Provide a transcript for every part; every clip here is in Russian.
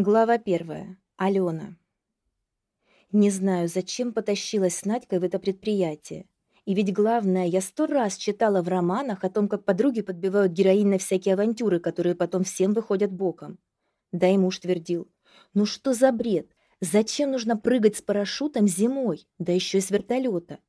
Глава первая. Алена. Не знаю, зачем потащилась с Надькой в это предприятие. И ведь главное, я сто раз читала в романах о том, как подруги подбивают героинь на всякие авантюры, которые потом всем выходят боком. Да и муж твердил. Ну что за бред? Зачем нужно прыгать с парашютом зимой, да еще и с вертолета?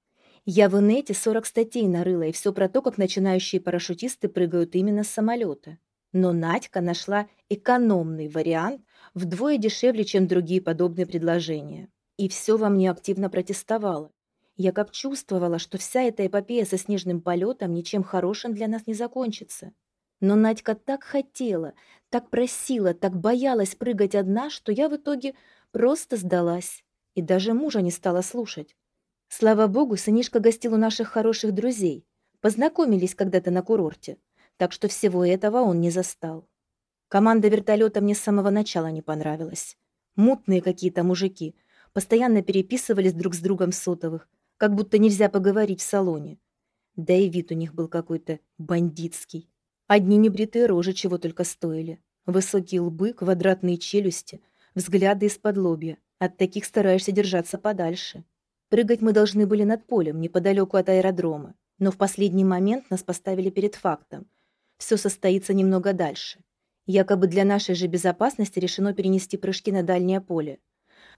Я в инете 40 статей нарыла, и все про то, как начинающие парашютисты прыгают именно с самолета. Но Надька нашла экономный вариант вдвое дешевле, чем другие подобные предложения. И все во мне активно протестовало. Я как чувствовала, что вся эта эпопея со снежным полетом ничем хорошим для нас не закончится. Но Надька так хотела, так просила, так боялась прыгать одна, что я в итоге просто сдалась. И даже мужа не стала слушать. Слава богу, сынишка гостил у наших хороших друзей. Познакомились когда-то на курорте. Так что всего этого он не застал. Команда вертолета мне с самого начала не понравилась. Мутные какие-то мужики. Постоянно переписывались друг с другом сотовых, как будто нельзя поговорить в салоне. Да и вид у них был какой-то бандитский. Одни небритые рожи чего только стоили. Высокие лбы, квадратные челюсти, взгляды из-под лобья. От таких стараешься держаться подальше. Прыгать мы должны были над полем, неподалеку от аэродрома. Но в последний момент нас поставили перед фактом. Все состоится немного дальше. Якобы для нашей же безопасности решено перенести прыжки на дальнее поле.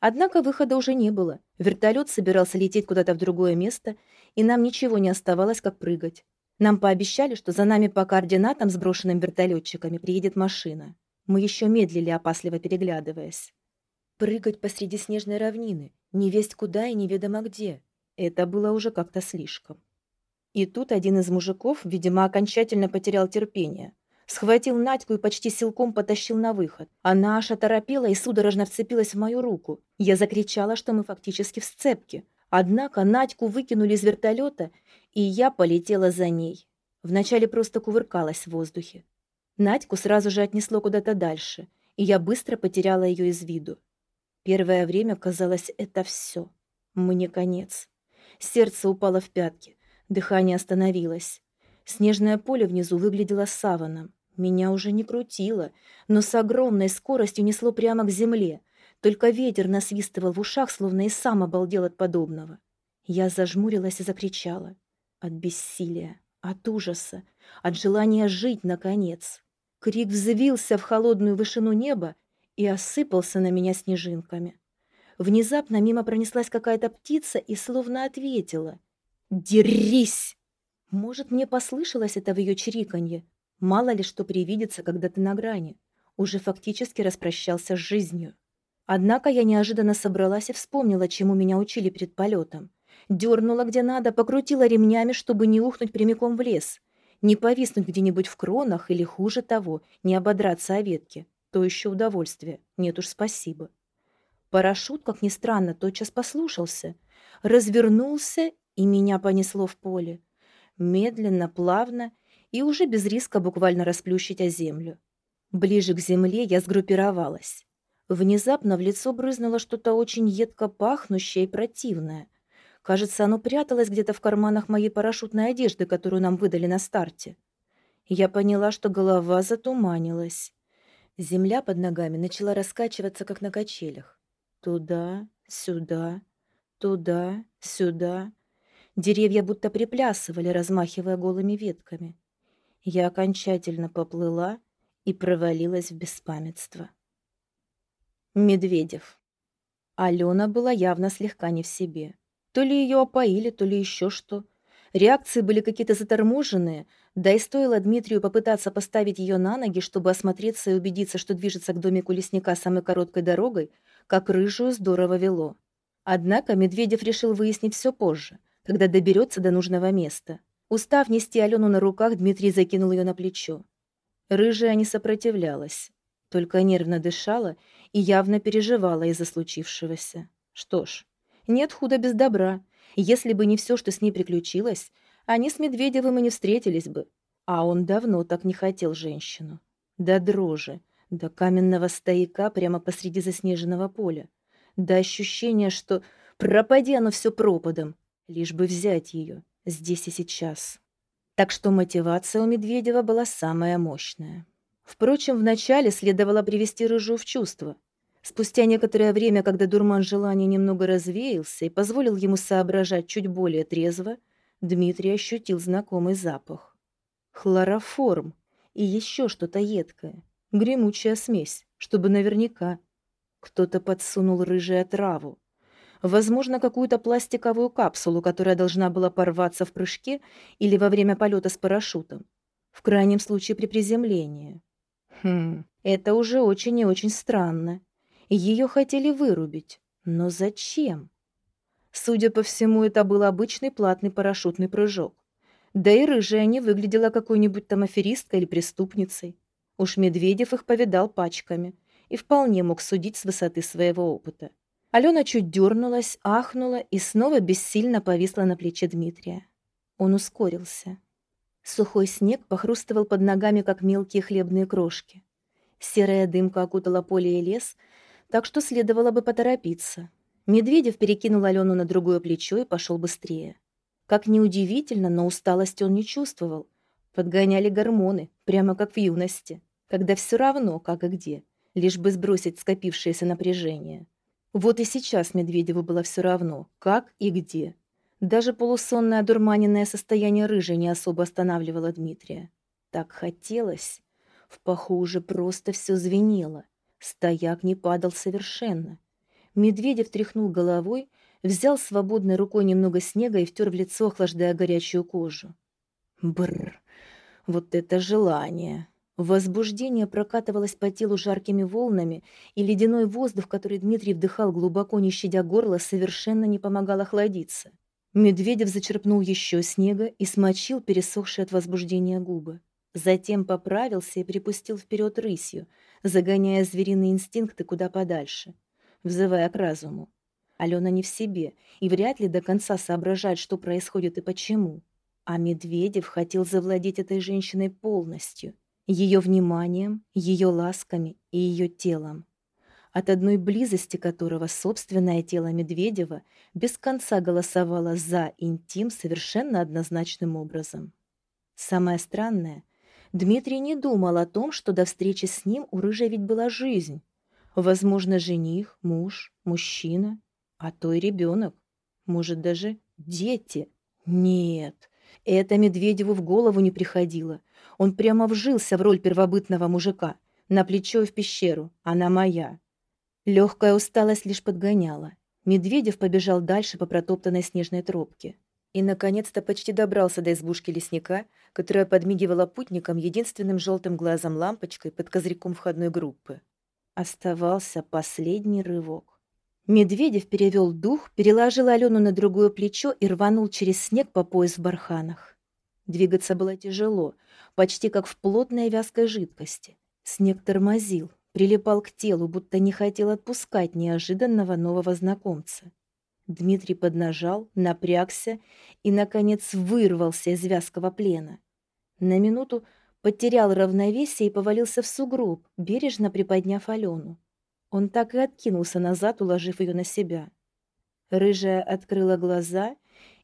Однако выхода уже не было. Вертолет собирался лететь куда-то в другое место, и нам ничего не оставалось, как прыгать. Нам пообещали, что за нами по координатам, сброшенным вертолетчиками, приедет машина. Мы еще медлили, опасливо переглядываясь. Прыгать посреди снежной равнины, не весть куда и неведомо где. Это было уже как-то слишком. И тут один из мужиков, видимо, окончательно потерял терпение. Схватил Надьку и почти силком потащил на выход. Она аж оторопела и судорожно вцепилась в мою руку. Я закричала, что мы фактически в сцепке. Однако Надьку выкинули из вертолета, и я полетела за ней. Вначале просто кувыркалась в воздухе. Надьку сразу же отнесло куда-то дальше, и я быстро потеряла ее из виду. Первое время казалось, это все. Мне конец. Сердце упало в пятки, дыхание остановилось. Снежное поле внизу выглядело саваном. Меня уже не крутило, но с огромной скоростью несло прямо к земле. Только ветер насвистывал в ушах, словно и сам обалдел от подобного. Я зажмурилась и закричала. От бессилия, от ужаса, от желания жить, наконец. Крик взвился в холодную вышину неба и осыпался на меня снежинками. Внезапно мимо пронеслась какая-то птица и словно ответила. «Дерись!» Может, мне послышалось это в ее чириканье, Мало ли что привидится, когда ты на грани. Уже фактически распрощался с жизнью. Однако я неожиданно собралась и вспомнила, чему меня учили перед полетом. Дернула где надо, покрутила ремнями, чтобы не ухнуть прямиком в лес. Не повиснуть где-нибудь в кронах или, хуже того, не ободраться о ветке. То еще удовольствие. Нет уж, спасибо. Парашют, как ни странно, тотчас послушался. Развернулся, и меня понесло в поле. Медленно, плавно и уже без риска буквально расплющить о землю. Ближе к земле я сгруппировалась. Внезапно в лицо брызнуло что-то очень едко пахнущее и противное. Кажется, оно пряталось где-то в карманах моей парашютной одежды, которую нам выдали на старте. Я поняла, что голова затуманилась. Земля под ногами начала раскачиваться, как на качелях. Туда, сюда, туда, сюда. Деревья будто приплясывали, размахивая голыми ветками. Я окончательно поплыла и провалилась в беспамятство. Медведев. Алена была явно слегка не в себе. То ли ее опоили, то ли еще что. Реакции были какие-то заторможенные, да и стоило Дмитрию попытаться поставить ее на ноги, чтобы осмотреться и убедиться, что движется к домику лесника самой короткой дорогой, как рыжую здорово вело. Однако Медведев решил выяснить все позже, когда доберется до нужного места. Устав нести Алену на руках, Дмитрий закинул ее на плечо. Рыжая не сопротивлялась, только нервно дышала и явно переживала из-за случившегося. Что ж, нет худа без добра. Если бы не все, что с ней приключилось, они с Медведевым и не встретились бы. А он давно так не хотел женщину. До дрожи, до каменного стояка прямо посреди заснеженного поля. До ощущения, что пропади оно все пропадом, лишь бы взять ее здесь и сейчас. Так что мотивация у Медведева была самая мощная. Впрочем, вначале следовало привести Рыжую в чувство. Спустя некоторое время, когда дурман желания немного развеялся и позволил ему соображать чуть более трезво, Дмитрий ощутил знакомый запах. Хлороформ и еще что-то едкое, гремучая смесь, чтобы наверняка. Кто-то подсунул рыжую траву. Возможно, какую-то пластиковую капсулу, которая должна была порваться в прыжке или во время полета с парашютом. В крайнем случае при приземлении. Хм, это уже очень и очень странно. Ее хотели вырубить. Но зачем? Судя по всему, это был обычный платный парашютный прыжок. Да и рыжая не выглядела какой-нибудь там аферисткой или преступницей. Уж Медведев их повидал пачками и вполне мог судить с высоты своего опыта. Алена чуть дернулась, ахнула и снова бессильно повисла на плече Дмитрия. Он ускорился. Сухой снег похрустывал под ногами, как мелкие хлебные крошки. Серая дымка окутала поле и лес, так что следовало бы поторопиться. Медведев перекинул Алену на другое плечо и пошел быстрее. Как неудивительно, но усталости он не чувствовал. Подгоняли гормоны, прямо как в юности, когда все равно, как и где, лишь бы сбросить скопившееся напряжение. Вот и сейчас Медведеву было все равно, как и где. Даже полусонное одурманенное состояние рыжей не особо останавливало Дмитрия. Так хотелось. В паху уже просто все звенело. Стояк не падал совершенно. Медведев тряхнул головой, взял свободной рукой немного снега и втер в лицо, охлаждая горячую кожу. Бррр, вот это желание! Возбуждение прокатывалось по телу жаркими волнами, и ледяной воздух, который Дмитрий вдыхал глубоко, не щадя горло, совершенно не помогал охладиться. Медведев зачерпнул еще снега и смочил пересохшие от возбуждения губы. Затем поправился и припустил вперед рысью, загоняя звериные инстинкты куда подальше, взывая к разуму. Алена не в себе и вряд ли до конца соображает, что происходит и почему. А Медведев хотел завладеть этой женщиной полностью, ее вниманием, ее ласками и ее телом, от одной близости которого собственное тело Медведева без конца голосовало за интим совершенно однозначным образом. Самое странное, Дмитрий не думал о том, что до встречи с ним у Рыжей ведь была жизнь. Возможно, жених, муж, мужчина, а то и ребенок. Может, даже дети. Нет, это Медведеву в голову не приходило. Он прямо вжился в роль первобытного мужика. На плечо и в пещеру. Она моя. Легкая усталость лишь подгоняла. Медведев побежал дальше по протоптанной снежной тропке. И, наконец-то, почти добрался до избушки лесника, которая подмигивала путникам единственным желтым глазом лампочкой под козырьком входной группы. Оставался последний рывок. Медведев перевел дух, переложил Алену на другое плечо и рванул через снег по пояс в барханах. Двигаться было тяжело, почти как в плотной вязкой жидкости. Снег тормозил, прилипал к телу, будто не хотел отпускать неожиданного нового знакомца. Дмитрий поднажал, напрягся и, наконец, вырвался из вязкого плена. На минуту потерял равновесие и повалился в сугроб, бережно приподняв Алену. Он так и откинулся назад, уложив ее на себя. Рыжая открыла глаза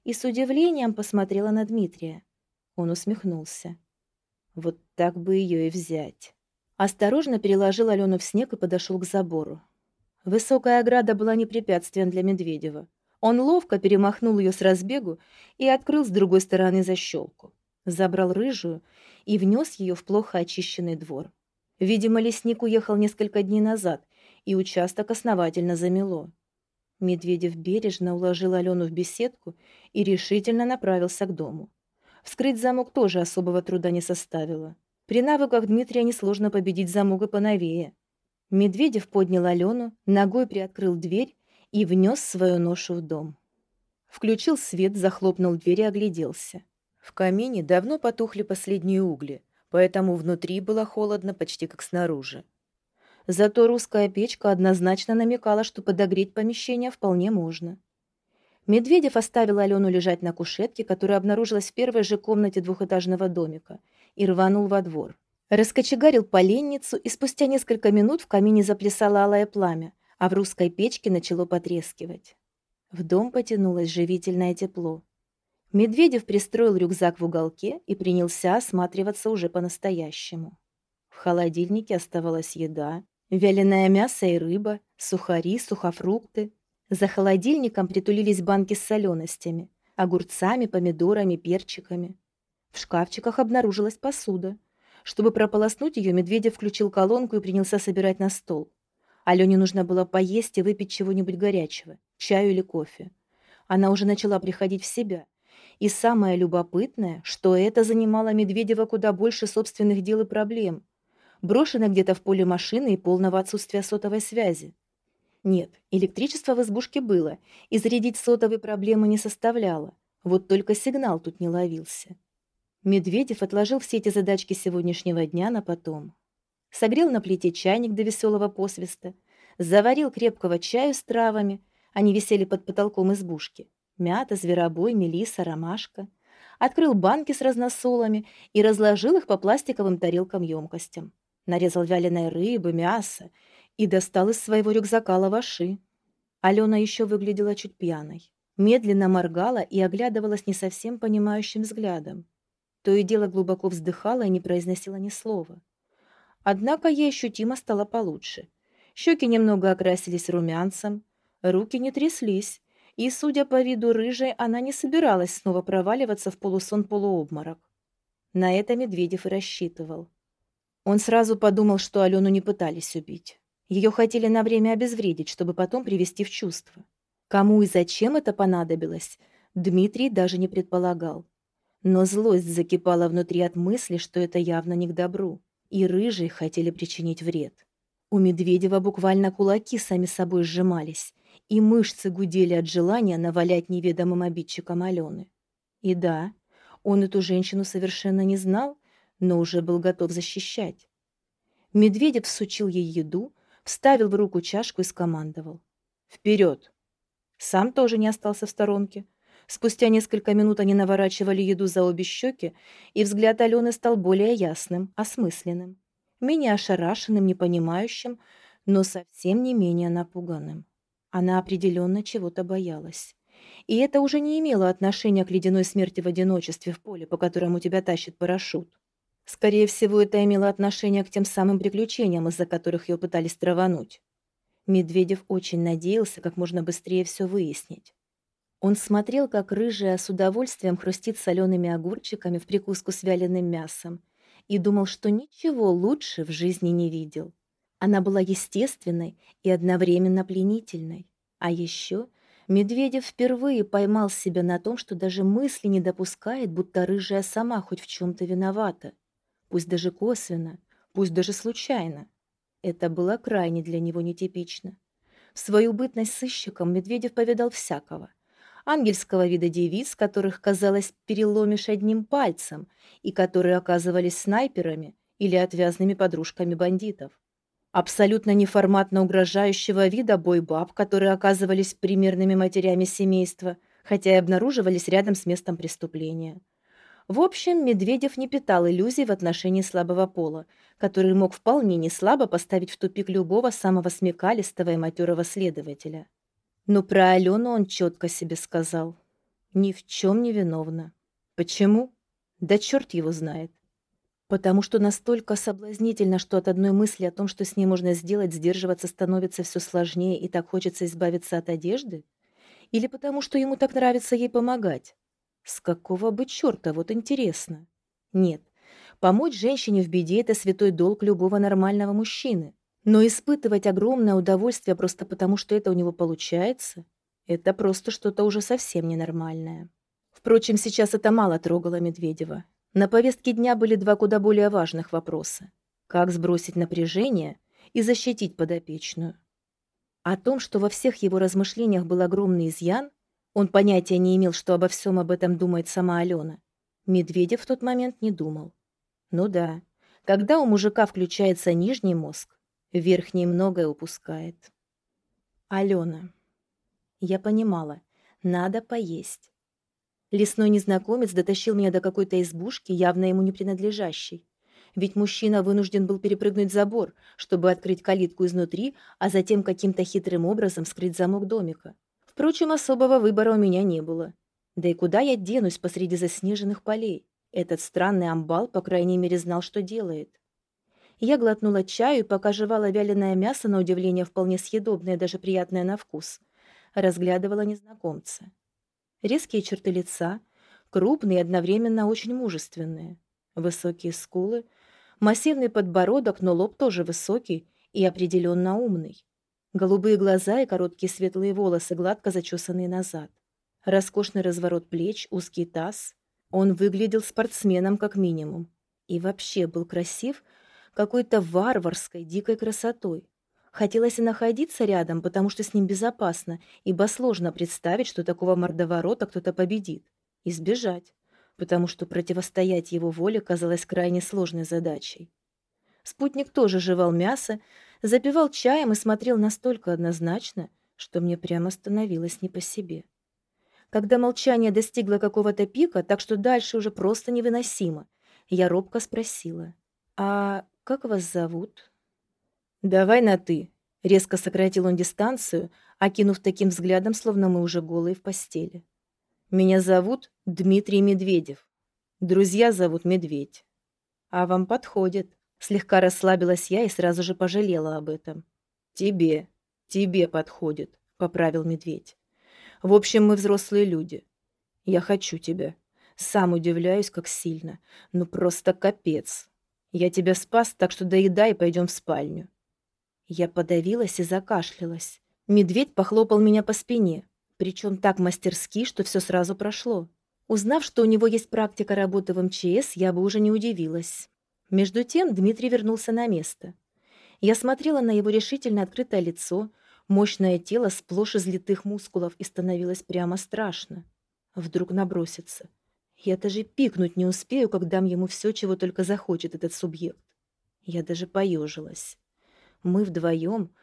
и с удивлением посмотрела на Дмитрия. Он усмехнулся. Вот так бы ее и взять. Осторожно переложил Алену в снег и подошел к забору. Высокая ограда была не препятствием для Медведева. Он ловко перемахнул ее с разбегу и открыл с другой стороны защелку. Забрал рыжую и внес ее в плохо очищенный двор. Видимо, лесник уехал несколько дней назад, и участок основательно замело. Медведев бережно уложил Алену в беседку и решительно направился к дому. Вскрыть замок тоже особого труда не составило. При навыках Дмитрия несложно победить замок и поновее. Медведев поднял Алену, ногой приоткрыл дверь и внес свою ношу в дом. Включил свет, захлопнул дверь и огляделся. В камине давно потухли последние угли, поэтому внутри было холодно почти как снаружи. Зато русская печка однозначно намекала, что подогреть помещение вполне можно. Медведев оставил Алену лежать на кушетке, которая обнаружилась в первой же комнате двухэтажного домика, и рванул во двор. Раскочегарил поленницу, и спустя несколько минут в камине заплясало алое пламя, а в русской печке начало потрескивать. В дом потянулось живительное тепло. Медведев пристроил рюкзак в уголке и принялся осматриваться уже по-настоящему. В холодильнике оставалась еда, вяленое мясо и рыба, Сухари, сухофрукты. За холодильником притулились банки с соленостями, огурцами, помидорами, перчиками. В шкафчиках обнаружилась посуда. Чтобы прополоснуть ее, Медведев включил колонку и принялся собирать на стол. Алене нужно было поесть и выпить чего-нибудь горячего, чаю или кофе. Она уже начала приходить в себя. И самое любопытное, что это занимало Медведева куда больше собственных дел и проблем. Брошено где-то в поле машины и полного отсутствия сотовой связи. Нет, электричество в избушке было, и зарядить сотовой проблемы не составляло. Вот только сигнал тут не ловился. Медведев отложил все эти задачки сегодняшнего дня на потом согрел на плите чайник до веселого посвиста, заварил крепкого чаю с травами, они висели под потолком избушки. Мята, зверобой, мелиса, ромашка. Открыл банки с разносолами и разложил их по пластиковым тарелкам-емкостям. Нарезал вяленой рыбы, мясо и достал из своего рюкзака лаваши. Алена еще выглядела чуть пьяной. Медленно моргала и оглядывалась не совсем понимающим взглядом. То и дело глубоко вздыхала и не произносила ни слова. Однако ей ощутимо стало получше. Щеки немного окрасились румянцем, руки не тряслись, и, судя по виду рыжей, она не собиралась снова проваливаться в полусон-полуобморок. На это Медведев и рассчитывал. Он сразу подумал, что Алену не пытались убить. Ее хотели на время обезвредить, чтобы потом привести в чувство. Кому и зачем это понадобилось, Дмитрий даже не предполагал. Но злость закипала внутри от мысли, что это явно не к добру и рыжие хотели причинить вред. У Медведева буквально кулаки сами собой сжимались, и мышцы гудели от желания навалять неведомым обидчикам Алены. И да, он эту женщину совершенно не знал, но уже был готов защищать. Медведев всучил ей еду, вставил в руку чашку и скомандовал. «Вперед!» Сам тоже не остался в сторонке. Спустя несколько минут они наворачивали еду за обе щеки, и взгляд Алены стал более ясным, осмысленным, менее ошарашенным, непонимающим, но совсем не менее напуганным. Она определенно чего-то боялась. И это уже не имело отношения к ледяной смерти в одиночестве в поле, по которому тебя тащит парашют. Скорее всего, это имело отношение к тем самым приключениям, из-за которых ее пытались травануть. Медведев очень надеялся как можно быстрее все выяснить. Он смотрел, как рыжая с удовольствием хрустит солеными огурчиками в прикуску с вяленым мясом, и думал, что ничего лучше в жизни не видел. Она была естественной и одновременно пленительной. А еще Медведев впервые поймал себя на том, что даже мысли не допускает, будто рыжая сама хоть в чем-то виновата. Пусть даже косвенно, пусть даже случайно. Это было крайне для него нетипично. В свою бытность сыщиком Медведев повидал всякого ангельского вида девиц, которых, казалось, переломишь одним пальцем, и которые оказывались снайперами или отвязными подружками бандитов. Абсолютно неформатно угрожающего вида бойбаб, которые оказывались примерными матерями семейства, хотя и обнаруживались рядом с местом преступления. В общем, Медведев не питал иллюзий в отношении слабого пола, который мог вполне неслабо поставить в тупик любого самого смекалистого и матерого следователя. Но про Алену он четко себе сказал. Ни в чем не виновна. Почему? Да черт его знает. Потому что настолько соблазнительно, что от одной мысли о том, что с ней можно сделать, сдерживаться становится все сложнее и так хочется избавиться от одежды? Или потому что ему так нравится ей помогать? С какого бы черта, вот интересно. Нет, помочь женщине в беде – это святой долг любого нормального мужчины. Но испытывать огромное удовольствие просто потому, что это у него получается, это просто что-то уже совсем ненормальное. Впрочем, сейчас это мало трогало Медведева. На повестке дня были два куда более важных вопроса. Как сбросить напряжение и защитить подопечную. О том, что во всех его размышлениях был огромный изъян, он понятия не имел, что обо всем об этом думает сама Алена. Медведев в тот момент не думал. Ну да, когда у мужика включается нижний мозг, Верхний многое упускает. Алена. Я понимала, надо поесть. Лесной незнакомец дотащил меня до какой-то избушки, явно ему не принадлежащей. Ведь мужчина вынужден был перепрыгнуть забор, чтобы открыть калитку изнутри, а затем каким-то хитрым образом скрыть замок домика. Впрочем, особого выбора у меня не было. Да и куда я денусь посреди заснеженных полей? Этот странный амбал, по крайней мере, знал, что делает. Я глотнула чаю пока жевала вяленое мясо, на удивление вполне съедобное, даже приятное на вкус, разглядывала незнакомца. Резкие черты лица, крупные и одновременно очень мужественные. Высокие скулы, массивный подбородок, но лоб тоже высокий и определенно умный. Голубые глаза и короткие светлые волосы, гладко зачесанные назад. Роскошный разворот плеч, узкий таз. Он выглядел спортсменом как минимум. И вообще был красив какой-то варварской, дикой красотой. Хотелось и находиться рядом, потому что с ним безопасно, ибо сложно представить, что такого мордоворота кто-то победит. И сбежать, потому что противостоять его воле казалось крайне сложной задачей. Спутник тоже жевал мясо, запивал чаем и смотрел настолько однозначно, что мне прямо становилось не по себе. Когда молчание достигло какого-то пика, так что дальше уже просто невыносимо, я робко спросила, «А как вас зовут?» «Давай на «ты», — резко сократил он дистанцию, окинув таким взглядом, словно мы уже голые в постели. «Меня зовут Дмитрий Медведев. Друзья зовут Медведь. А вам подходит». Слегка расслабилась я и сразу же пожалела об этом. «Тебе, тебе подходит», — поправил Медведь. «В общем, мы взрослые люди. Я хочу тебя. Сам удивляюсь, как сильно. Ну просто капец. Я тебя спас, так что доедай и пойдем в спальню. Я подавилась и закашлялась. Медведь похлопал меня по спине, причем так мастерски, что все сразу прошло. Узнав, что у него есть практика работы в МЧС, я бы уже не удивилась. Между тем Дмитрий вернулся на место. Я смотрела на его решительно открытое лицо, мощное тело сплошь из литых мускулов, и становилось прямо страшно. Вдруг набросится. Я даже пикнуть не успею, как дам ему все, чего только захочет этот субъект. Я даже поежилась. Мы вдвоем,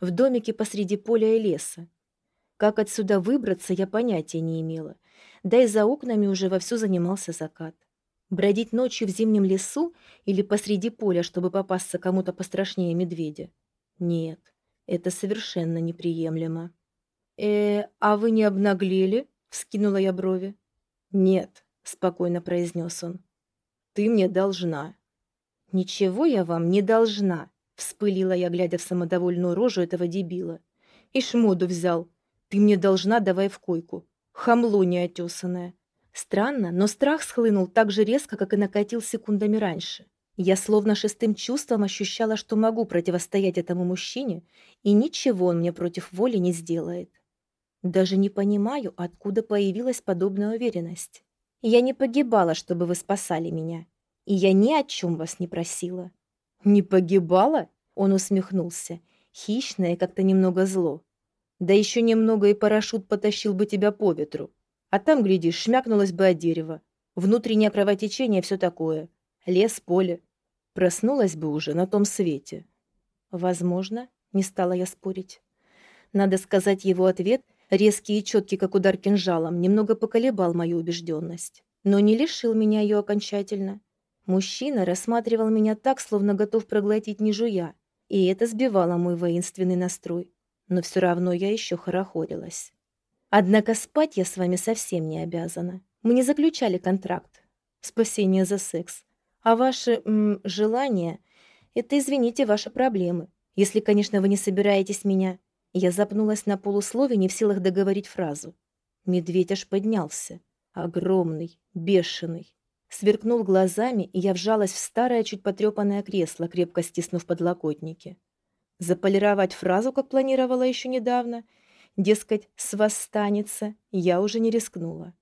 в домике посреди поля и леса. Как отсюда выбраться, я понятия не имела. Да и за окнами уже вовсю занимался закат. Бродить ночью в зимнем лесу или посреди поля, чтобы попасться кому-то пострашнее медведя? Нет, это совершенно неприемлемо. «Э, а вы не обнаглели?» — вскинула я брови. «Нет», — спокойно произнес он. «Ты мне должна». «Ничего я вам не должна», Вспылила я, глядя в самодовольную рожу этого дебила. И шмоду взял. Ты мне должна, давай в койку. Хамло неотесанное. Странно, но страх схлынул так же резко, как и накатил секундами раньше. Я словно шестым чувством ощущала, что могу противостоять этому мужчине, и ничего он мне против воли не сделает. Даже не понимаю, откуда появилась подобная уверенность. Я не погибала, чтобы вы спасали меня, и я ни о чем вас не просила. «Не погибала?» — он усмехнулся. Хищно и как-то немного зло. «Да еще немного и парашют потащил бы тебя по ветру. А там, глядишь, шмякнулось бы о дерево. Внутреннее кровотечение все такое. Лес, поле. Проснулась бы уже на том свете». «Возможно», — не стала я спорить. Надо сказать, его ответ, резкий и четкий, как удар кинжалом, немного поколебал мою убежденность, но не лишил меня ее окончательно. Мужчина рассматривал меня так, словно готов проглотить не жуя, и это сбивало мой воинственный настрой. Но все равно я еще хорохорилась. Однако спать я с вами совсем не обязана. Мы не заключали контракт. Спасение за секс. А ваши желания — это, извините, ваши проблемы. Если, конечно, вы не собираетесь меня... Я запнулась на полуслове, не в силах договорить фразу. Медведь аж поднялся. Огромный, бешеный сверкнул глазами, и я вжалась в старое, чуть потрепанное кресло, крепко стиснув подлокотники. Заполировать фразу, как планировала еще недавно, дескать, с вас станется, я уже не рискнула.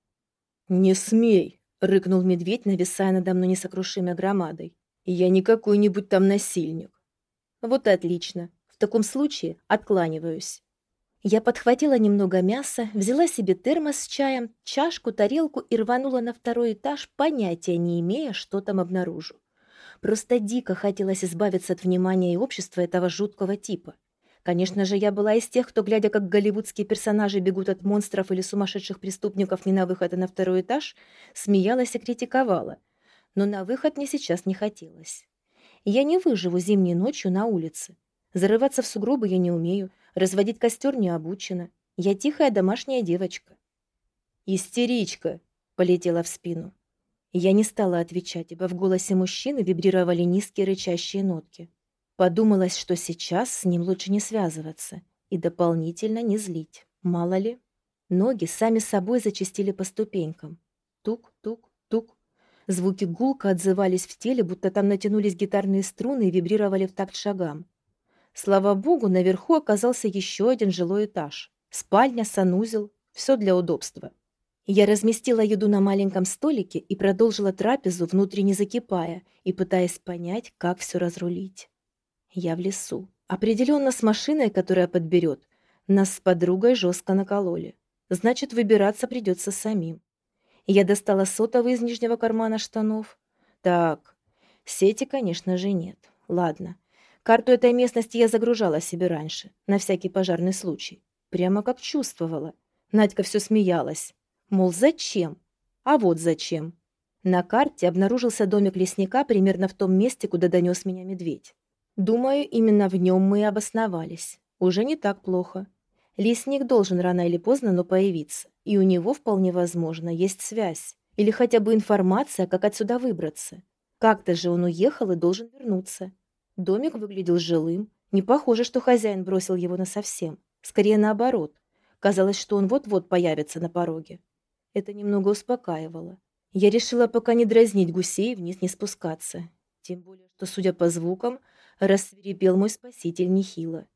«Не смей!» — рыкнул медведь, нависая надо мной несокрушимой громадой. «Я не какой-нибудь там насильник». «Вот и отлично. В таком случае откланиваюсь». Я подхватила немного мяса, взяла себе термос с чаем, чашку, тарелку и рванула на второй этаж, понятия не имея, что там обнаружу. Просто дико хотелось избавиться от внимания и общества этого жуткого типа. Конечно же, я была из тех, кто, глядя, как голливудские персонажи бегут от монстров или сумасшедших преступников не на выход, а на второй этаж, смеялась и критиковала. Но на выход мне сейчас не хотелось. Я не выживу зимней ночью на улице. Зарываться в сугробы я не умею, Разводить костер не обучена. Я тихая домашняя девочка. «Истеричка!» — полетела в спину. Я не стала отвечать, ибо в голосе мужчины вибрировали низкие рычащие нотки. Подумалось, что сейчас с ним лучше не связываться и дополнительно не злить. Мало ли. Ноги сами собой зачастили по ступенькам. Тук-тук-тук. Звуки гулко отзывались в теле, будто там натянулись гитарные струны и вибрировали в такт шагам. Слава богу, наверху оказался еще один жилой этаж. Спальня, санузел, все для удобства. Я разместила еду на маленьком столике и продолжила трапезу, внутренне закипая и пытаясь понять, как все разрулить. Я в лесу. Определенно с машиной, которая подберет. Нас с подругой жестко накололи. Значит, выбираться придется самим. Я достала сотовый из нижнего кармана штанов. Так, сети, конечно же, нет. Ладно. Карту этой местности я загружала себе раньше, на всякий пожарный случай. Прямо как чувствовала. Надька все смеялась. Мол, зачем? А вот зачем. На карте обнаружился домик лесника примерно в том месте, куда донес меня медведь. Думаю, именно в нем мы и обосновались. Уже не так плохо. Лесник должен рано или поздно, но появиться. И у него, вполне возможно, есть связь. Или хотя бы информация, как отсюда выбраться. Как-то же он уехал и должен вернуться. Домик выглядел жилым. Не похоже, что хозяин бросил его насовсем. Скорее наоборот. Казалось, что он вот-вот появится на пороге. Это немного успокаивало. Я решила пока не дразнить гусей и вниз не спускаться. Тем более, что, судя по звукам, рассверепел мой спаситель нехило.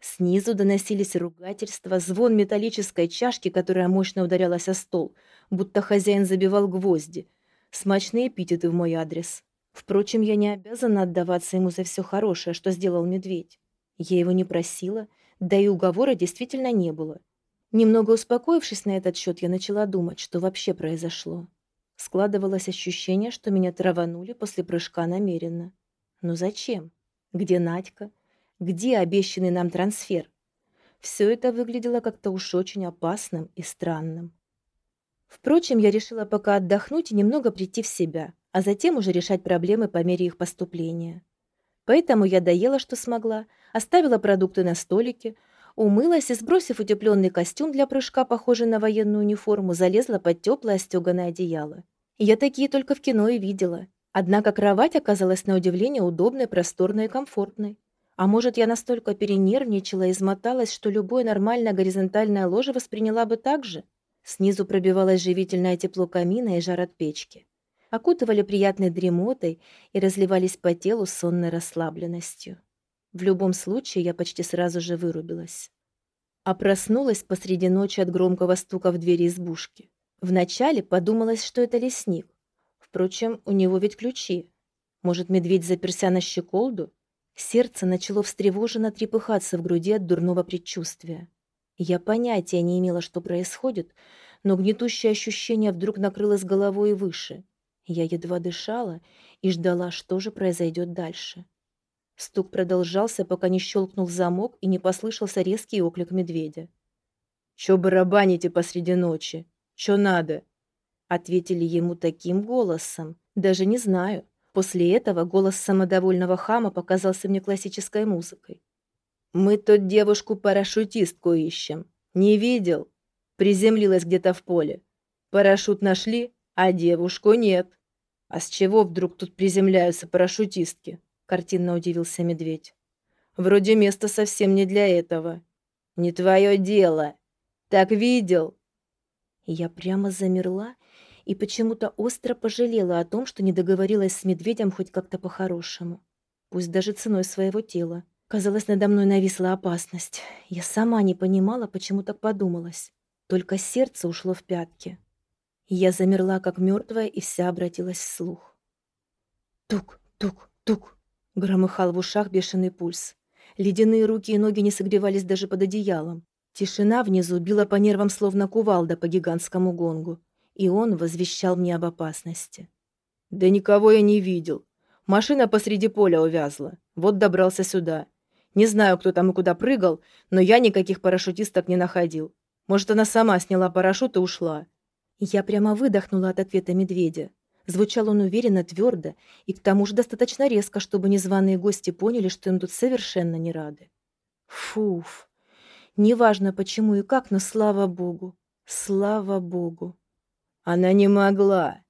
Снизу доносились ругательства, звон металлической чашки, которая мощно ударялась о стол, будто хозяин забивал гвозди. Смачные эпитеты в мой адрес. Впрочем, я не обязана отдаваться ему за все хорошее, что сделал медведь. Я его не просила, да и уговора действительно не было. Немного успокоившись на этот счет, я начала думать, что вообще произошло. Складывалось ощущение, что меня траванули после прыжка намеренно. Но зачем? Где Надька? Где обещанный нам трансфер? Все это выглядело как-то уж очень опасным и странным. Впрочем, я решила пока отдохнуть и немного прийти в себя, а затем уже решать проблемы по мере их поступления. Поэтому я доела, что смогла, оставила продукты на столике, Умылась и, сбросив утепленный костюм для прыжка, похожий на военную униформу, залезла под теплое стеганое одеяло. Я такие только в кино и видела. Однако кровать оказалась на удивление удобной, просторной и комфортной. А может, я настолько перенервничала и измоталась, что любое нормальное горизонтальное ложе восприняла бы так же? Снизу пробивалось живительное тепло камина и жар от печки. Окутывали приятной дремотой и разливались по телу сонной расслабленностью. В любом случае, я почти сразу же вырубилась. А проснулась посреди ночи от громкого стука в двери избушки. Вначале подумалось, что это лесник. Впрочем, у него ведь ключи. Может, медведь заперся на щеколду? Сердце начало встревоженно трепыхаться в груди от дурного предчувствия. Я понятия не имела, что происходит, но гнетущее ощущение вдруг накрыло с головой и выше. Я едва дышала и ждала, что же произойдет дальше. Стук продолжался, пока не щелкнул замок и не послышался резкий оклик медведя. «Чё барабаните посреди ночи? Чё надо?» Ответили ему таким голосом. Даже не знаю. После этого голос самодовольного хама показался мне классической музыкой. «Мы тут девушку-парашютистку ищем. Не видел? Приземлилась где-то в поле. Парашют нашли, а девушку нет. А с чего вдруг тут приземляются парашютистки?» картинно удивился медведь. Вроде место совсем не для этого. Не твое дело. Так видел. Я прямо замерла и почему-то остро пожалела о том, что не договорилась с медведем хоть как-то по-хорошему. Пусть даже ценой своего тела. Казалось, надо мной нависла опасность. Я сама не понимала, почему так подумалось. Только сердце ушло в пятки. Я замерла, как мертвая, и вся обратилась вслух. Тук, тук, тук. Громыхал в ушах бешеный пульс. Ледяные руки и ноги не согревались даже под одеялом. Тишина внизу била по нервам словно кувалда по гигантскому гонгу. И он возвещал мне об опасности. «Да никого я не видел. Машина посреди поля увязла. Вот добрался сюда. Не знаю, кто там и куда прыгал, но я никаких парашютисток не находил. Может, она сама сняла парашют и ушла». Я прямо выдохнула от ответа медведя. Звучал он уверенно, твердо и к тому же достаточно резко, чтобы незваные гости поняли, что им тут совершенно не рады. Фуф. Неважно почему и как, но слава богу. Слава богу. Она не могла.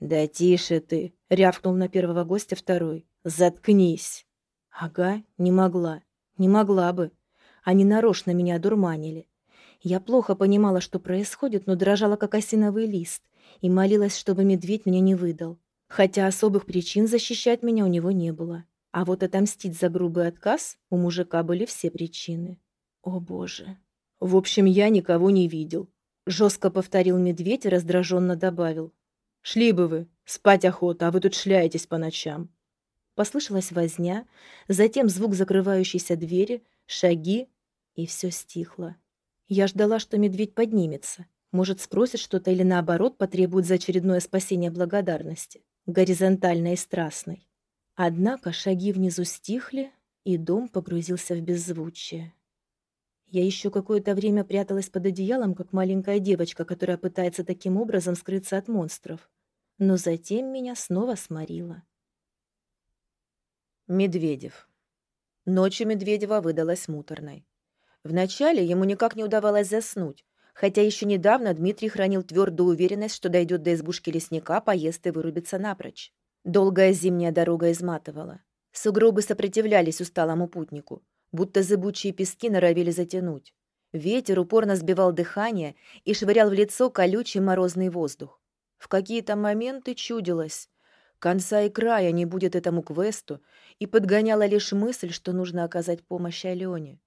«Да тише ты!» — рявкнул на первого гостя второй. «Заткнись!» «Ага, не могла. Не могла бы. Они нарочно меня одурманили. Я плохо понимала, что происходит, но дрожала, как осиновый лист, и молилась, чтобы медведь меня не выдал. Хотя особых причин защищать меня у него не было. А вот отомстить за грубый отказ у мужика были все причины. О боже. В общем, я никого не видел. Жестко повторил медведь и раздраженно добавил. «Шли бы вы, спать охота, а вы тут шляетесь по ночам». Послышалась возня, затем звук закрывающейся двери, шаги, и все стихло. Я ждала, что медведь поднимется. Может, спросит что-то или, наоборот, потребует за очередное спасение благодарности, горизонтальной и страстной. Однако шаги внизу стихли, и дом погрузился в беззвучие. Я еще какое-то время пряталась под одеялом, как маленькая девочка, которая пытается таким образом скрыться от монстров. Но затем меня снова сморило. Медведев. Ночью Медведева выдалась муторной. Вначале ему никак не удавалось заснуть, хотя еще недавно Дмитрий хранил твердую уверенность, что дойдет до избушки лесника, поест и вырубится напрочь. Долгая зимняя дорога изматывала. Сугробы сопротивлялись усталому путнику будто зыбучие пески норовили затянуть. Ветер упорно сбивал дыхание и швырял в лицо колючий морозный воздух. В какие-то моменты чудилось. Конца и края не будет этому квесту, и подгоняла лишь мысль, что нужно оказать помощь Алене.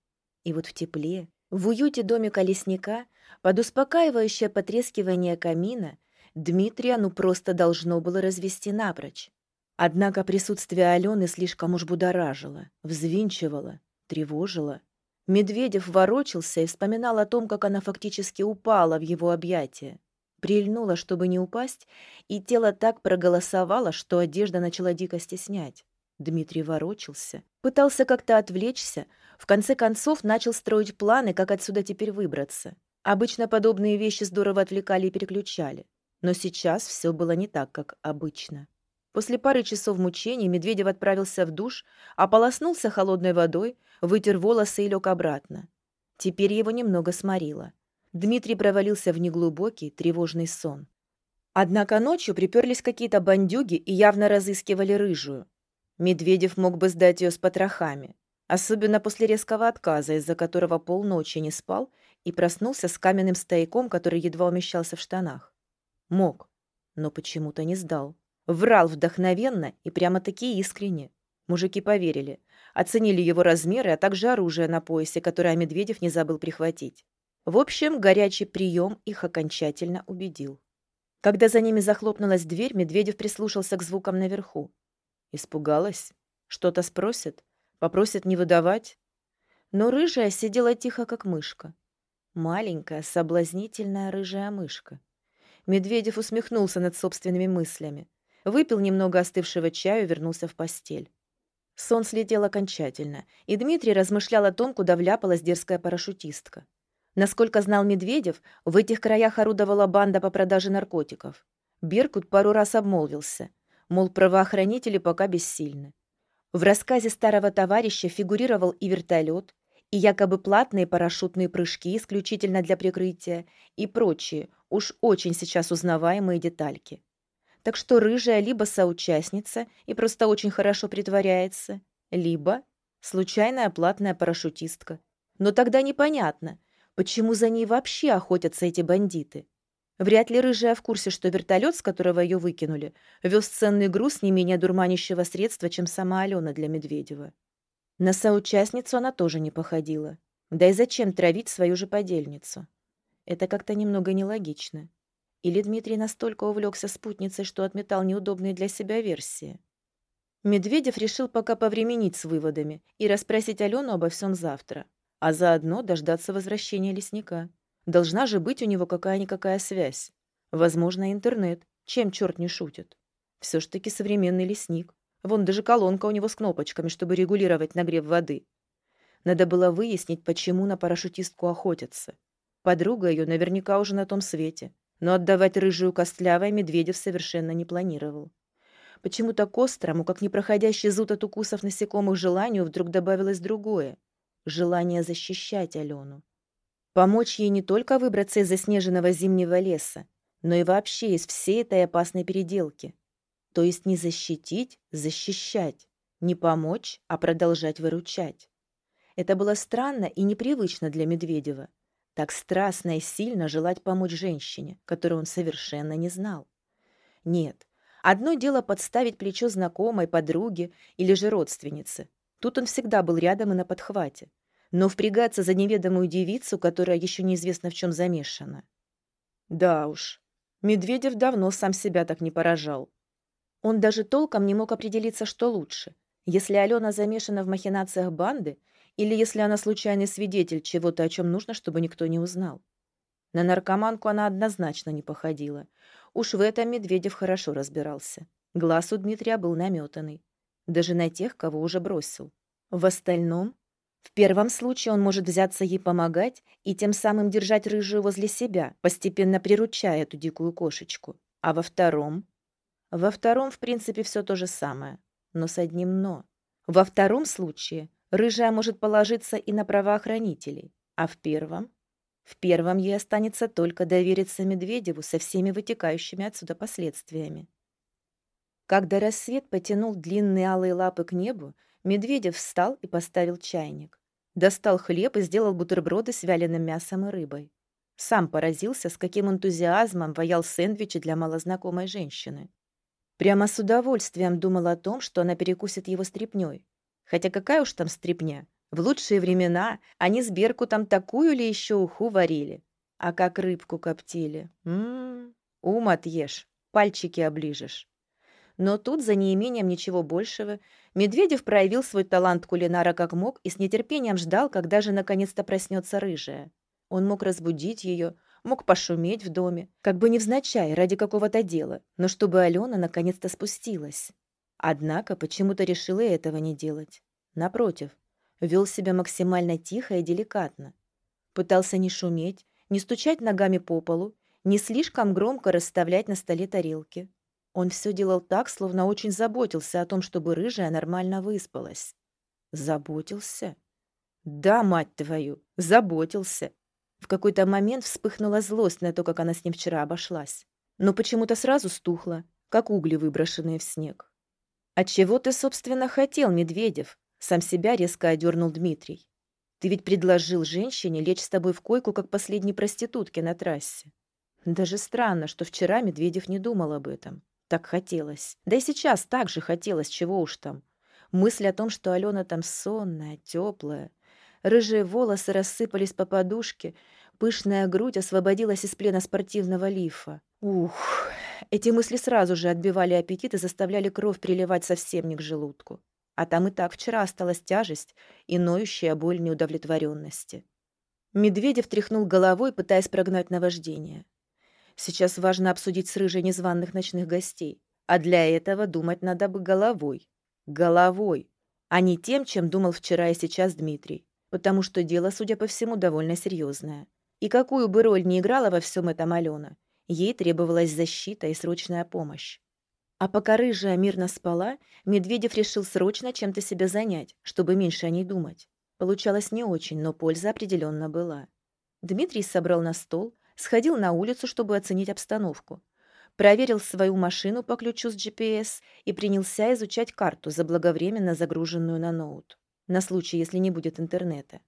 И вот в тепле, в уюте домика лесника, под успокаивающее потрескивание камина, Дмитрия ну просто должно было развести напрочь. Однако присутствие Алены слишком уж будоражило, взвинчивало, тревожило. Медведев ворочался и вспоминал о том, как она фактически упала в его объятия. Прильнула, чтобы не упасть, и тело так проголосовало, что одежда начала дико стеснять. Дмитрий ворочался, пытался как-то отвлечься, в конце концов начал строить планы, как отсюда теперь выбраться. Обычно подобные вещи здорово отвлекали и переключали. Но сейчас все было не так, как обычно. После пары часов мучений Медведев отправился в душ, ополоснулся холодной водой, вытер волосы и лег обратно. Теперь его немного сморило. Дмитрий провалился в неглубокий, тревожный сон. Однако ночью приперлись какие-то бандюги и явно разыскивали рыжую. Медведев мог бы сдать ее с потрохами, особенно после резкого отказа, из-за которого полночи не спал и проснулся с каменным стояком, который едва умещался в штанах. Мог, но почему-то не сдал. Врал вдохновенно и прямо-таки искренне. Мужики поверили. Оценили его размеры, а также оружие на поясе, которое Медведев не забыл прихватить. В общем, горячий прием их окончательно убедил. Когда за ними захлопнулась дверь, Медведев прислушался к звукам наверху. Испугалась? Что-то спросит? Попросит не выдавать? Но рыжая сидела тихо, как мышка. Маленькая, соблазнительная рыжая мышка. Медведев усмехнулся над собственными мыслями. Выпил немного остывшего чаю и вернулся в постель. Сон слетел окончательно, и Дмитрий размышлял о том, куда вляпалась дерзкая парашютистка. Насколько знал Медведев, в этих краях орудовала банда по продаже наркотиков. Беркут пару раз обмолвился, мол, правоохранители пока бессильны. В рассказе старого товарища фигурировал и вертолет, и якобы платные парашютные прыжки исключительно для прикрытия, и прочие, уж очень сейчас узнаваемые детальки. Так что рыжая либо соучастница и просто очень хорошо притворяется, либо случайная платная парашютистка. Но тогда непонятно, почему за ней вообще охотятся эти бандиты. Вряд ли рыжая в курсе, что вертолет, с которого ее выкинули, вез ценный груз не менее дурманящего средства, чем сама Алена для Медведева. На соучастницу она тоже не походила. Да и зачем травить свою же подельницу? Это как-то немного нелогично. Или Дмитрий настолько увлекся спутницей, что отметал неудобные для себя версии? Медведев решил пока повременить с выводами и расспросить Алену обо всем завтра, а заодно дождаться возвращения лесника. Должна же быть у него какая-никакая связь. Возможно, интернет. Чем черт не шутит? Все ж таки современный лесник. Вон даже колонка у него с кнопочками, чтобы регулировать нагрев воды. Надо было выяснить, почему на парашютистку охотятся. Подруга ее наверняка уже на том свете но отдавать рыжую костлявой Медведев совершенно не планировал. Почему-то к острому, как непроходящий зуд от укусов насекомых желанию, вдруг добавилось другое — желание защищать Алену. Помочь ей не только выбраться из заснеженного зимнего леса, но и вообще из всей этой опасной переделки. То есть не защитить, защищать, не помочь, а продолжать выручать. Это было странно и непривычно для Медведева. Так страстно и сильно желать помочь женщине, которую он совершенно не знал. Нет, одно дело подставить плечо знакомой, подруге или же родственнице. Тут он всегда был рядом и на подхвате. Но впрягаться за неведомую девицу, которая еще неизвестно в чем замешана. Да уж, Медведев давно сам себя так не поражал. Он даже толком не мог определиться, что лучше. Если Алена замешана в махинациях банды, или если она случайный свидетель чего-то, о чем нужно, чтобы никто не узнал. На наркоманку она однозначно не походила. Уж в этом Медведев хорошо разбирался. Глаз у Дмитрия был наметанный. Даже на тех, кого уже бросил. В остальном, в первом случае он может взяться ей помогать и тем самым держать рыжую возле себя, постепенно приручая эту дикую кошечку. А во втором? Во втором, в принципе, все то же самое. Но с одним «но». Во втором случае Рыжая может положиться и на правоохранителей. А в первом? В первом ей останется только довериться Медведеву со всеми вытекающими отсюда последствиями. Когда рассвет потянул длинные алые лапы к небу, Медведев встал и поставил чайник. Достал хлеб и сделал бутерброды с вяленым мясом и рыбой. Сам поразился, с каким энтузиазмом ваял сэндвичи для малознакомой женщины. Прямо с удовольствием думал о том, что она перекусит его стряпнёй. Хотя какая уж там стрипня. В лучшие времена они с Беркутом такую ли еще уху варили. А как рыбку коптили. Ммм, ум отъешь, пальчики оближешь. Но тут, за неимением ничего большего, Медведев проявил свой талант кулинара как мог и с нетерпением ждал, когда же наконец-то проснется рыжая. Он мог разбудить ее, мог пошуметь в доме, как бы невзначай, ради какого-то дела, но чтобы Алена наконец-то спустилась. Однако почему-то решил и этого не делать. Напротив, вел себя максимально тихо и деликатно. Пытался не шуметь, не стучать ногами по полу, не слишком громко расставлять на столе тарелки. Он все делал так, словно очень заботился о том, чтобы рыжая нормально выспалась. Заботился? Да, мать твою, заботился. В какой-то момент вспыхнула злость на то, как она с ним вчера обошлась. Но почему-то сразу стухла, как угли, выброшенные в снег. «А чего ты, собственно, хотел, Медведев?» Сам себя резко одернул Дмитрий. «Ты ведь предложил женщине лечь с тобой в койку, как последней проститутке на трассе. Даже странно, что вчера Медведев не думал об этом. Так хотелось. Да и сейчас так же хотелось, чего уж там. Мысль о том, что Алена там сонная, теплая. Рыжие волосы рассыпались по подушке, пышная грудь освободилась из плена спортивного лифа. Ух, эти мысли сразу же отбивали аппетит и заставляли кровь приливать совсем не к желудку. А там и так вчера осталась тяжесть и ноющая боль неудовлетворенности. Медведев тряхнул головой, пытаясь прогнать наваждение. Сейчас важно обсудить с рыжей незваных ночных гостей. А для этого думать надо бы головой. Головой. А не тем, чем думал вчера и сейчас Дмитрий. Потому что дело, судя по всему, довольно серьезное. И какую бы роль ни играла во всем этом Алена, ей требовалась защита и срочная помощь. А пока рыжая мирно спала, Медведев решил срочно чем-то себя занять, чтобы меньше о ней думать. Получалось не очень, но польза определенно была. Дмитрий собрал на стол, сходил на улицу, чтобы оценить обстановку. Проверил свою машину по ключу с GPS и принялся изучать карту, заблаговременно загруженную на ноут. На случай, если не будет интернета.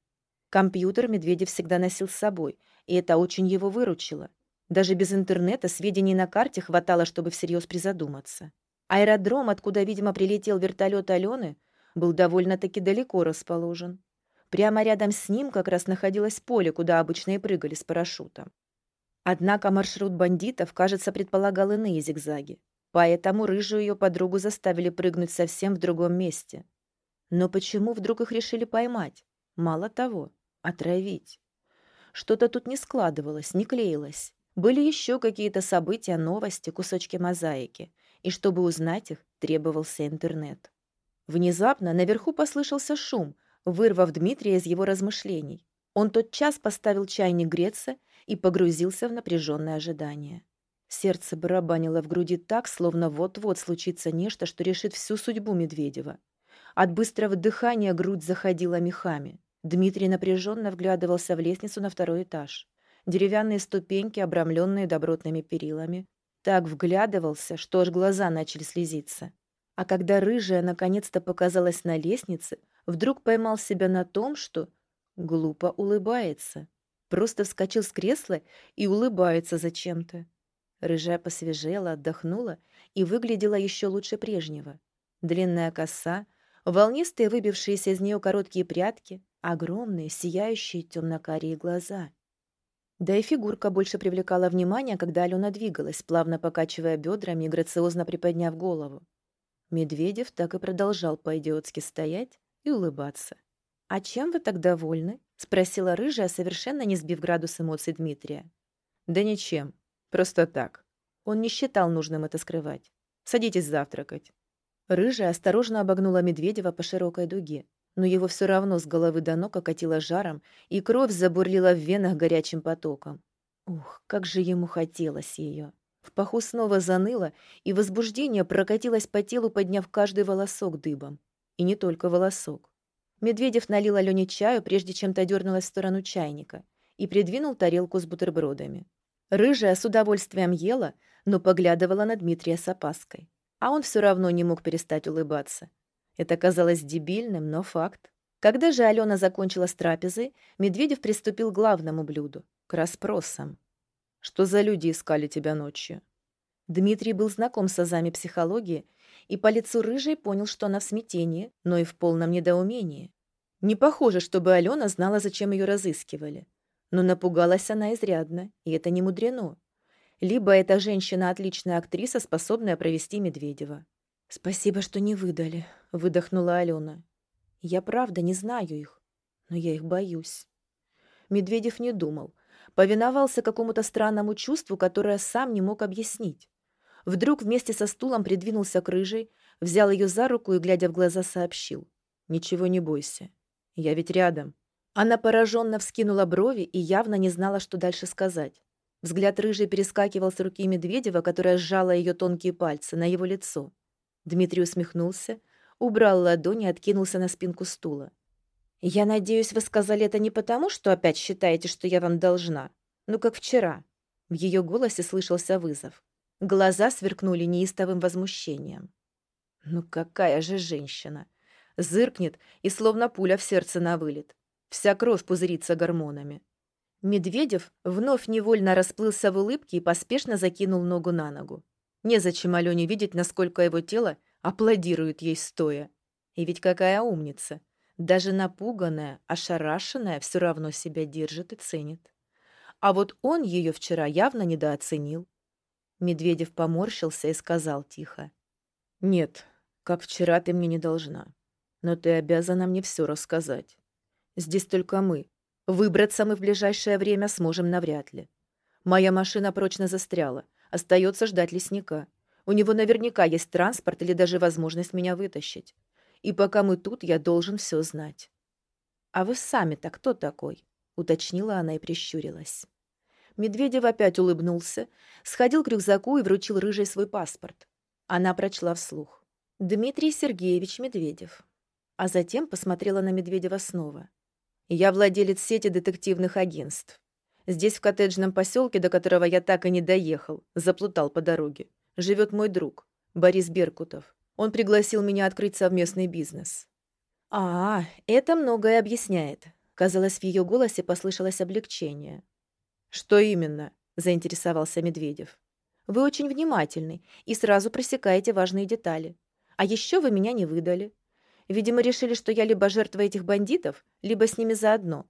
Компьютер Медведев всегда носил с собой, и это очень его выручило. Даже без интернета сведений на карте хватало, чтобы всерьез призадуматься. Аэродром, откуда, видимо, прилетел вертолет Алены, был довольно-таки далеко расположен. Прямо рядом с ним как раз находилось поле, куда обычно и прыгали с парашютом. Однако маршрут бандитов, кажется, предполагал иные зигзаги. Поэтому рыжую ее подругу заставили прыгнуть совсем в другом месте. Но почему вдруг их решили поймать? Мало того, отравить. Что-то тут не складывалось, не клеилось. Были еще какие-то события, новости, кусочки мозаики. И чтобы узнать их, требовался интернет. Внезапно наверху послышался шум, вырвав Дмитрия из его размышлений. Он тот час поставил чайник греться и погрузился в напряженное ожидание. Сердце барабанило в груди так, словно вот-вот случится нечто, что решит всю судьбу Медведева. От быстрого дыхания грудь заходила мехами. Дмитрий напряженно вглядывался в лестницу на второй этаж. Деревянные ступеньки, обрамленные добротными перилами. Так вглядывался, что аж глаза начали слезиться. А когда рыжая наконец-то показалась на лестнице, вдруг поймал себя на том, что глупо улыбается. Просто вскочил с кресла и улыбается зачем-то. Рыжая посвежела, отдохнула и выглядела еще лучше прежнего. Длинная коса, волнистые выбившиеся из нее короткие прядки, огромные, сияющие темно-карие глаза. Да и фигурка больше привлекала внимание, когда Алена двигалась, плавно покачивая бедрами и грациозно приподняв голову. Медведев так и продолжал по-идиотски стоять и улыбаться. «А чем вы так довольны?» — спросила рыжая, совершенно не сбив градус эмоций Дмитрия. «Да ничем. Просто так». Он не считал нужным это скрывать. «Садитесь завтракать». Рыжая осторожно обогнула Медведева по широкой дуге, но его все равно с головы до ног окатило жаром, и кровь забурлила в венах горячим потоком. Ух, как же ему хотелось ее! В паху снова заныло, и возбуждение прокатилось по телу, подняв каждый волосок дыбом. И не только волосок. Медведев налил Алене чаю, прежде чем та дернулась в сторону чайника, и придвинул тарелку с бутербродами. Рыжая с удовольствием ела, но поглядывала на Дмитрия с опаской. А он все равно не мог перестать улыбаться. Это казалось дебильным, но факт. Когда же Алена закончила с трапезой, Медведев приступил к главному блюду — к расспросам. Что за люди искали тебя ночью?» Дмитрий был знаком с азами психологии и по лицу рыжей понял, что она в смятении, но и в полном недоумении. Не похоже, чтобы Алена знала, зачем ее разыскивали. Но напугалась она изрядно, и это не мудрено. Либо эта женщина отличная актриса, способная провести Медведева. «Спасибо, что не выдали», — выдохнула Алена. «Я правда не знаю их, но я их боюсь». Медведев не думал — повиновался какому-то странному чувству, которое сам не мог объяснить. Вдруг вместе со стулом придвинулся к рыжей, взял ее за руку и, глядя в глаза, сообщил. «Ничего не бойся. Я ведь рядом». Она пораженно вскинула брови и явно не знала, что дальше сказать. Взгляд рыжий перескакивал с руки Медведева, которая сжала ее тонкие пальцы, на его лицо. Дмитрий усмехнулся, убрал ладони и откинулся на спинку стула. «Я надеюсь, вы сказали это не потому, что опять считаете, что я вам должна? Ну, как вчера». В ее голосе слышался вызов. Глаза сверкнули неистовым возмущением. «Ну какая же женщина!» Зыркнет и словно пуля в сердце на вылет. Вся кровь пузырится гормонами. Медведев вновь невольно расплылся в улыбке и поспешно закинул ногу на ногу. Незачем Алене видеть, насколько его тело аплодирует ей стоя. И ведь какая умница! Даже напуганная, ошарашенная все равно себя держит и ценит. А вот он ее вчера явно недооценил. Медведев поморщился и сказал тихо. «Нет, как вчера ты мне не должна. Но ты обязана мне все рассказать. Здесь только мы. Выбраться мы в ближайшее время сможем навряд ли. Моя машина прочно застряла. Остается ждать лесника. У него наверняка есть транспорт или даже возможность меня вытащить. И пока мы тут, я должен все знать. А вы сами-то кто такой? Уточнила она и прищурилась. Медведев опять улыбнулся, сходил к рюкзаку и вручил рыжей свой паспорт. Она прочла вслух. «Дмитрий Сергеевич Медведев». А затем посмотрела на Медведева снова. «Я владелец сети детективных агентств. Здесь, в коттеджном поселке, до которого я так и не доехал, заплутал по дороге, живет мой друг, Борис Беркутов. Он пригласил меня открыть совместный бизнес. «А, это многое объясняет». Казалось, в ее голосе послышалось облегчение. «Что именно?» – заинтересовался Медведев. «Вы очень внимательный и сразу просекаете важные детали. А еще вы меня не выдали. Видимо, решили, что я либо жертва этих бандитов, либо с ними заодно.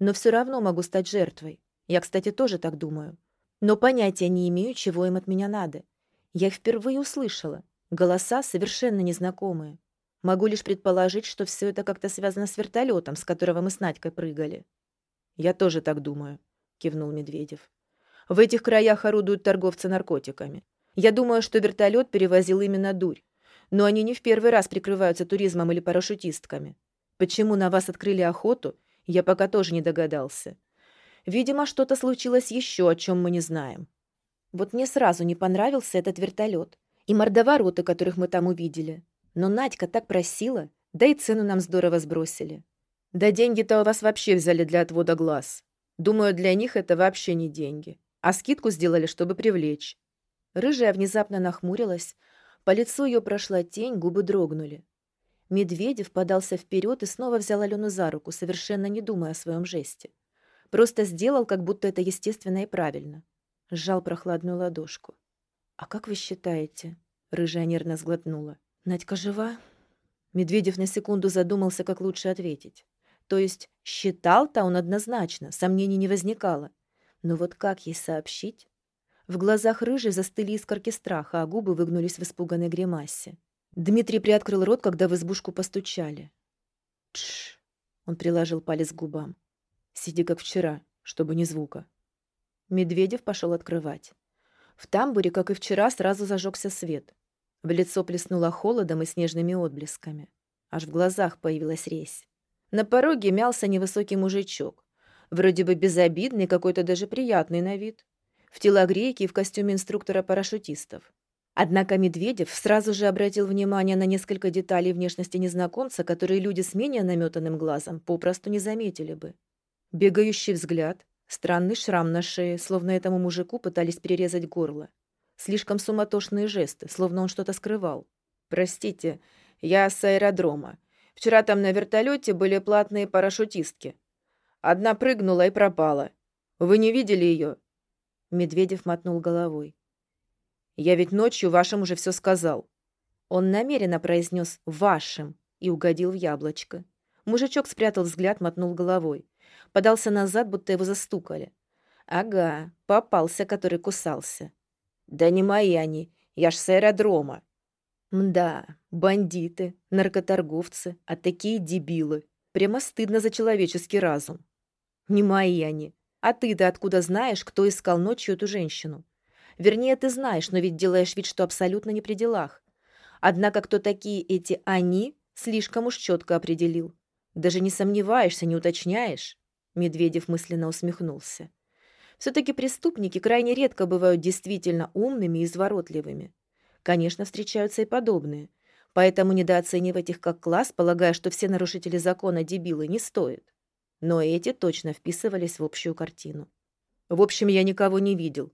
Но все равно могу стать жертвой. Я, кстати, тоже так думаю. Но понятия не имею, чего им от меня надо. Я их впервые услышала. Голоса совершенно незнакомые. Могу лишь предположить, что все это как-то связано с вертолетом, с которого мы с Надькой прыгали. «Я тоже так думаю», — кивнул Медведев. «В этих краях орудуют торговцы наркотиками. Я думаю, что вертолет перевозил именно дурь. Но они не в первый раз прикрываются туризмом или парашютистками. Почему на вас открыли охоту, я пока тоже не догадался. Видимо, что-то случилось еще, о чем мы не знаем. Вот мне сразу не понравился этот вертолет и мордовороты, которых мы там увидели. Но Надька так просила, да и цену нам здорово сбросили. Да деньги-то у вас вообще взяли для отвода глаз. Думаю, для них это вообще не деньги. А скидку сделали, чтобы привлечь. Рыжая внезапно нахмурилась. По лицу ее прошла тень, губы дрогнули. Медведев подался вперед и снова взял Алену за руку, совершенно не думая о своем жесте. Просто сделал, как будто это естественно и правильно. Сжал прохладную ладошку. «А как вы считаете?» Рыжая нервно сглотнула. «Надька жива?» Медведев на секунду задумался, как лучше ответить. То есть считал-то он однозначно, сомнений не возникало. Но вот как ей сообщить? В глазах рыжей застыли искорки страха, а губы выгнулись в испуганной гримасе. Дмитрий приоткрыл рот, когда в избушку постучали. «Тш!» — он приложил палец к губам. «Сиди, как вчера, чтобы ни звука». Медведев пошел открывать. В тамбуре, как и вчера, сразу зажегся свет. В лицо плеснуло холодом и снежными отблесками. Аж в глазах появилась резь. На пороге мялся невысокий мужичок. Вроде бы безобидный, какой-то даже приятный на вид. В телогрейке и в костюме инструктора парашютистов. Однако Медведев сразу же обратил внимание на несколько деталей внешности незнакомца, которые люди с менее наметанным глазом попросту не заметили бы. Бегающий взгляд, странный шрам на шее, словно этому мужику пытались перерезать горло. Слишком суматошные жесты, словно он что-то скрывал. «Простите, я с аэродрома. Вчера там на вертолете были платные парашютистки. Одна прыгнула и пропала. Вы не видели ее?» Медведев мотнул головой. «Я ведь ночью вашим уже все сказал». Он намеренно произнес «вашим» и угодил в яблочко. Мужичок спрятал взгляд, мотнул головой. Подался назад, будто его застукали. «Ага, попался, который кусался». «Да не мои они, я ж с аэродрома». Мда, бандиты, наркоторговцы, а такие дебилы. Прямо стыдно за человеческий разум. Не мои они. А ты-то откуда знаешь, кто искал ночью эту женщину? Вернее, ты знаешь, но ведь делаешь вид, что абсолютно не при делах. Однако кто такие эти «они» слишком уж четко определил. Даже не сомневаешься, не уточняешь. Медведев мысленно усмехнулся. Все-таки преступники крайне редко бывают действительно умными и изворотливыми. Конечно, встречаются и подобные. Поэтому недооценивать их как класс, полагая, что все нарушители закона дебилы, не стоит. Но эти точно вписывались в общую картину. В общем, я никого не видел.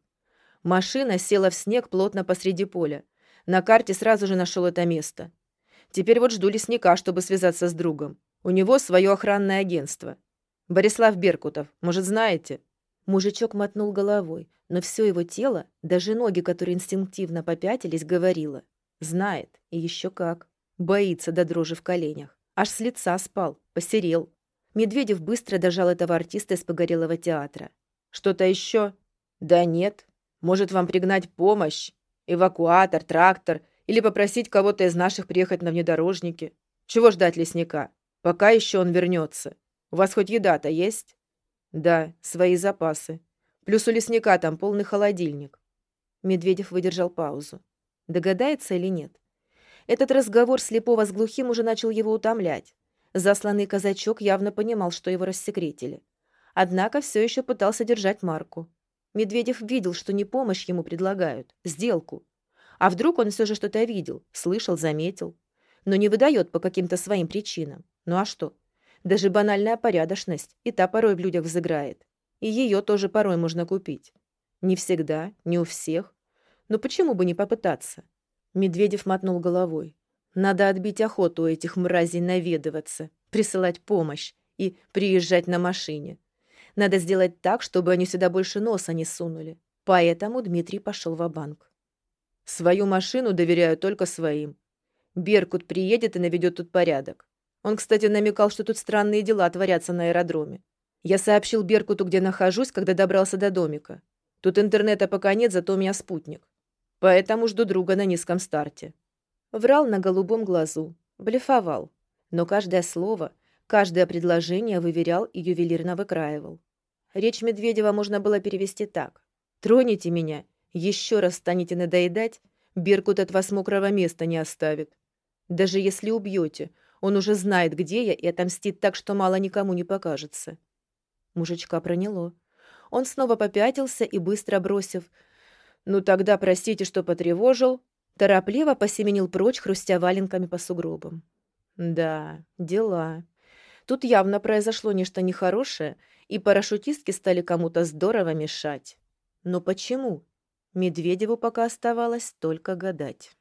Машина села в снег плотно посреди поля. На карте сразу же нашел это место. Теперь вот жду лесника, чтобы связаться с другом. У него свое охранное агентство. Борислав Беркутов, может, знаете? Мужичок мотнул головой, но все его тело, даже ноги, которые инстинктивно попятились, говорило. Знает, и еще как. Боится до дрожи в коленях. Аж с лица спал, посерел. Медведев быстро дожал этого артиста из погорелого театра. «Что-то еще?» «Да нет. Может, вам пригнать помощь? Эвакуатор, трактор или попросить кого-то из наших приехать на внедорожнике? Чего ждать лесника? Пока еще он вернется. У вас хоть еда-то есть?» «Да, свои запасы. Плюс у лесника там полный холодильник». Медведев выдержал паузу. Догадается или нет? Этот разговор слепого с глухим уже начал его утомлять. Засланный казачок явно понимал, что его рассекретили. Однако все еще пытался держать марку. Медведев видел, что не помощь ему предлагают, сделку. А вдруг он все же что-то видел, слышал, заметил. Но не выдает по каким-то своим причинам. Ну а что? Даже банальная порядочность и та порой в людях взыграет. И ее тоже порой можно купить. Не всегда, не у всех. Но почему бы не попытаться? Медведев мотнул головой. Надо отбить охоту у этих мразей наведываться, присылать помощь и приезжать на машине. Надо сделать так, чтобы они сюда больше носа не сунули. Поэтому Дмитрий пошел в банк Свою машину доверяю только своим. Беркут приедет и наведет тут порядок. Он, кстати, намекал, что тут странные дела творятся на аэродроме. Я сообщил Беркуту, где нахожусь, когда добрался до домика. Тут интернета пока нет, зато у меня спутник. Поэтому жду друга на низком старте. Врал на голубом глазу, блефовал. Но каждое слово, каждое предложение выверял и ювелирно выкраивал. Речь Медведева можно было перевести так. «Троните меня, еще раз станете надоедать, Беркут от вас мокрого места не оставит. Даже если убьете, он уже знает, где я, и отомстит так, что мало никому не покажется. Мужичка проняло. Он снова попятился и, быстро бросив «Ну тогда простите, что потревожил», торопливо посеменил прочь, хрустя валенками по сугробам. Да, дела. Тут явно произошло нечто нехорошее, и парашютистки стали кому-то здорово мешать. Но почему? Медведеву пока оставалось только гадать.